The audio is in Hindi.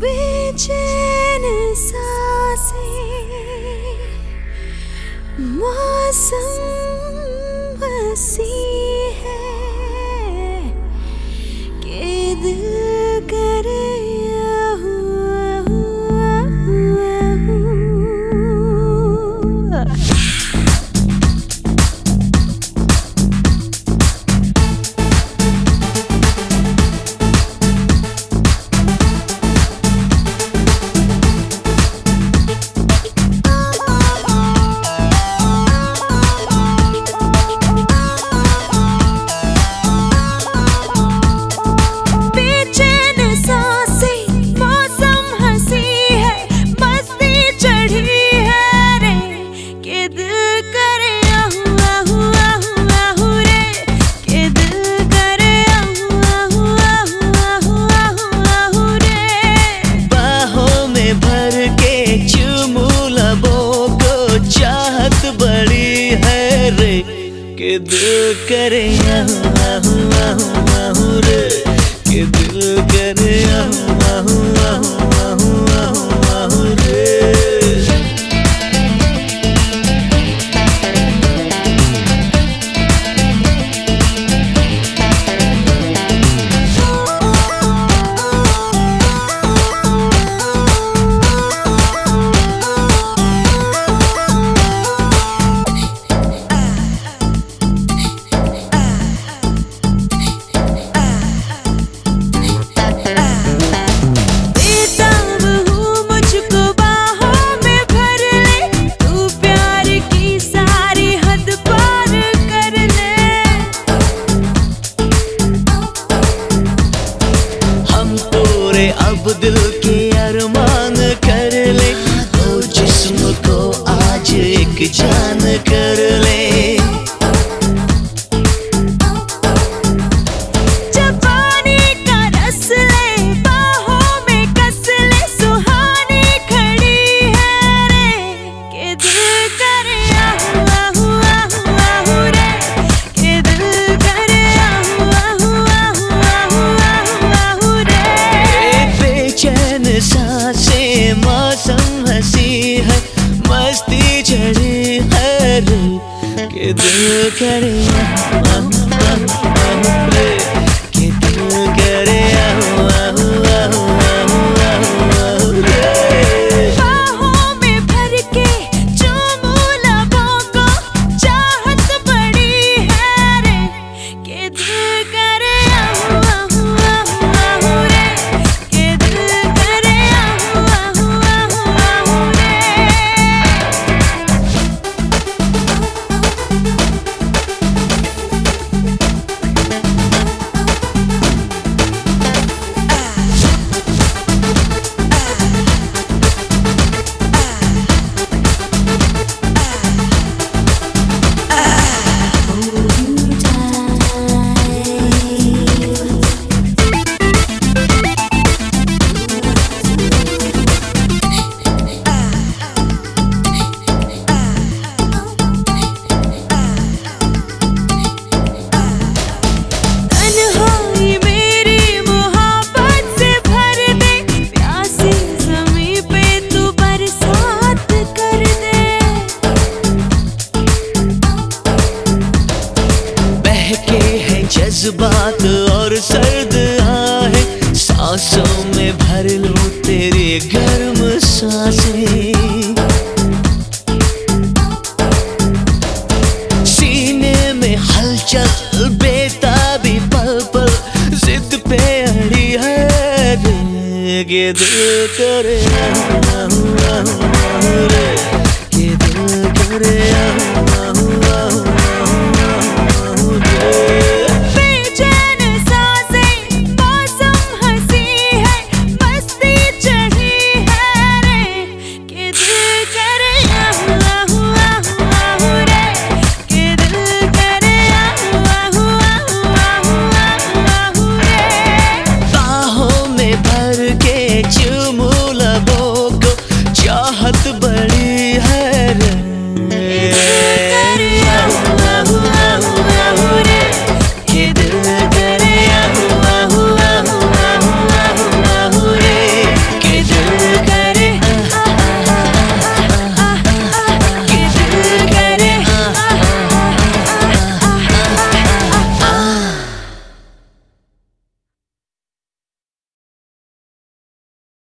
बेचैन सासे मौसम बसी के दिल करे आहू आहू आहू रे। के दिल करे आहू आहू आहू रे अब दिल के अरमान कर ले। तो जिस्म को आज एक जान कर ले। दिल करे। जज्बात और सर्द आए सांसों में भर लूँ तेरे गर्म सांसे। सीने में हलचल बेताबी पल पल जिद पे अड़ी है ये दिल करे आ, आ, आ, आ,